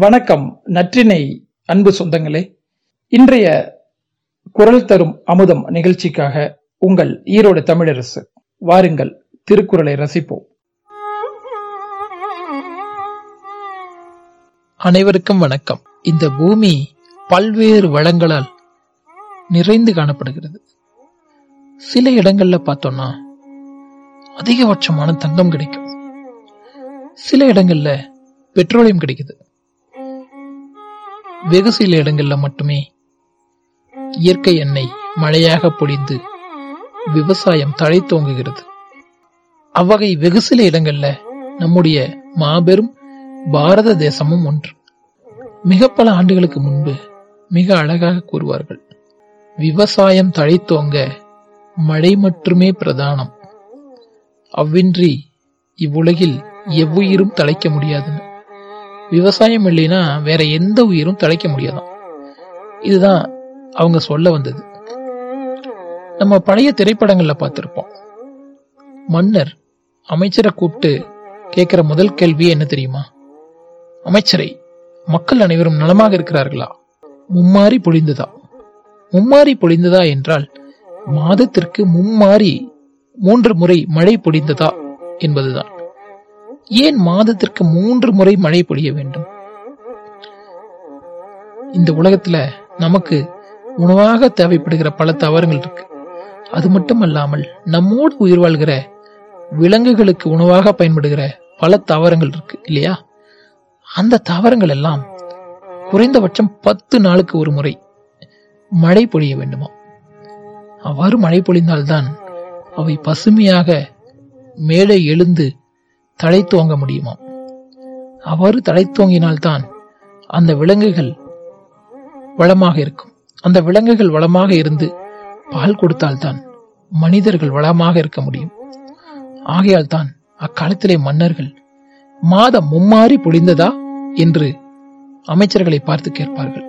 வணக்கம் நற்றினை அன்பு சொந்தங்களே. இன்றைய குரல் தரும் அமுதம் நிகழ்ச்சிக்காக உங்கள் ஈரோடு தமிழரசு வாருங்கள் திருக்குறளை ரசிப்போம். அனைவருக்கும் வணக்கம். இந்த பூமி பல்வேறு வளங்களால் நிறைந்து காணப்படுகிறது. சில இடங்கள்ல பார்த்தோம்னா அதிகபட்சமான தங்கம் கிடைக்கும். சில இடங்கள்ல பெட்ரோலியம் கிடைக்குது. வெகு சில இடங்கள்ல மட்டுமே இயற்கை எண்ணெய் மழையாக பொழிந்து விவசாயம் தழைத்தோங்குகிறது அவ்வகை வெகு சில இடங்கள்ல நம்முடைய மாபெரும் பாரத தேசமும் ஒன்று. மிக பல ஆண்டுகளுக்கு முன்பு மிக அழகாக கூறுவார்கள் விவசாயம் தழைத்தோங்க மழை மட்டுமே பிரதானம். அவ்வின்றி இவ்வுலகில் எவ்வுயிரும் தழைக்க முடியாதுன்னு. விவசாயம் இல்லைன்னா வேற எந்த உயிரும் தழைக்க முடியாதாம் இதுதான் அவங்க சொல்ல வந்தது. நம்ம பழைய திரைப்படங்கள்ல பார்த்திருப்போம். மன்னர் அமைச்சரை கூப்பிட்டு கேட்கிற முதல் கேள்வியே என்ன தெரியுமா? அமைச்சரை மக்கள் அனைவரும் நலமாக இருக்கிறார்களா? மும்மாறி பொழிந்ததா? மும்மாறி பொழிந்ததா என்றால் மாதத்திற்கு மும்மாறி மூன்று முறை மழை பொழிந்ததா என்பதுதான். ஏன் மாதத்திற்கு மூன்று முறை மழை பொழிய வேண்டும்? இந்த உலகத்துல நமக்கு உணவாக தேவைப்படுகிற பல தவறுகள் இருக்கு. அது மட்டும் அல்லாமல் நம்மோடு உயிர் வாழ்கிற விலங்குகளுக்கு உணவாக பயன்படுகிற பல தாவரங்கள் இருக்கு இல்லையா? அந்த தாவரங்கள் எல்லாம் குறைந்தபட்சம் பத்து நாளுக்கு ஒரு முறை மழை பொழிய வேண்டுமா? அவ்வாறு மழை பொழிந்தால்தான் அவை பசுமையாக மேலே எழுந்து தலை துவங்க முடியுமா? அவ்வாறு தலை துவங்கினால்தான் அந்த விலங்குகள் வளமாக இருக்கும். அந்த விலங்குகள் வளமாக இருந்து பால் கொடுத்தால்தான் மனிதர்கள் வளமாக இருக்க முடியும். ஆகையால் தான் அக்காலத்திலே மன்னர்கள் மாதம் மும்மாறி பொழிந்ததா என்று அமைச்சர்களை பார்த்து கேட்பார்கள்.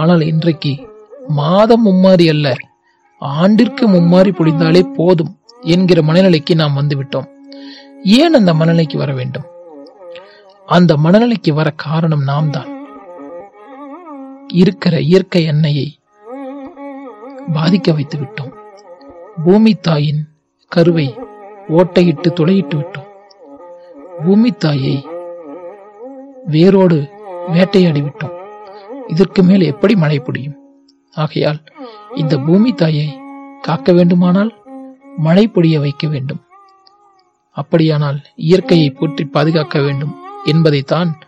ஆனால் இன்றைக்கு மாதம் மும்மாறி அல்ல ஆண்டிற்கு மும்மாறி பொழிந்தாலே போதும் என்கிற மனநிலைக்கு நாம் வந்துவிட்டோம். ஏன் அந்த மனநிலைக்கு வர வேண்டும்? அந்த மனநிலைக்கு வர காரணம் நாம் தான் இருக்கிற இயற்கை எண்ணெயை பாதிக்க வைத்து விட்டோம். பூமி தாயின் கருவை ஓட்டையிட்டு துளையிட்டு விட்டோம். பூமி தாயை வேரோடு வேட்டையாடி விட்டோம். இதற்கு மேல் எப்படி மழை பொடியும் ஆகையால் இந்த பூமி தாயை காக்க வேண்டுமானால் மழை பொடிய வைக்க வேண்டும். அப்படியானால் இயற்கையை போற்றி பாதுகாக்க வேண்டும் என்பதைத்தான்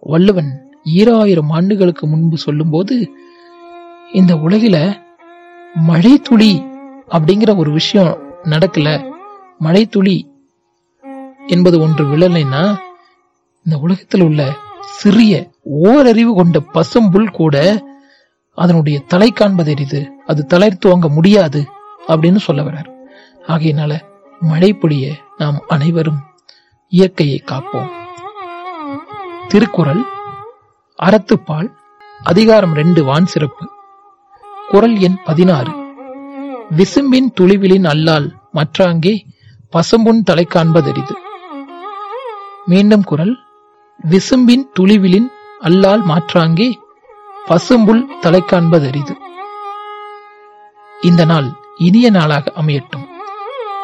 வள்ளுவன் ஈராயிரம் ஆண்டுகளுக்கு முன்பு சொல்லும்போது இந்த உலகில மழை துளி அப்படிங்கிற ஒரு விஷயம் நடக்கல. மழை துளி என்பது ஒன்று விழலைன்னா இந்த உலகத்தில் உள்ள சிறிய ஓரறிவு கொண்ட பசும்புல் கூட அதனுடைய தலை காண்பதெரிது அது தளர்த்து முடியாது அப்படின்னு சொல்ல வர்றார். ஆகையினால மழை பொழிய நாம் அனைவரும் இயற்கையை காப்போம். திருக்குறள் அறத்துப்பால் அதிகாரம் ரெண்டு வான் சிறப்பு. குரல் எண் பதினாறு. விசும்பின் துளிவிலின் அல்லால் மற்றாங்கே பசும்புன் தலை காண்பதரிது. மீண்டும் குரல் விசும்பின் துளிவிலின் அல்லால் மாற்றாங்கே பசும்புல் தலை காண்பதரிது. இந்த நாள் இனிய நாளாக அமையட்டும்.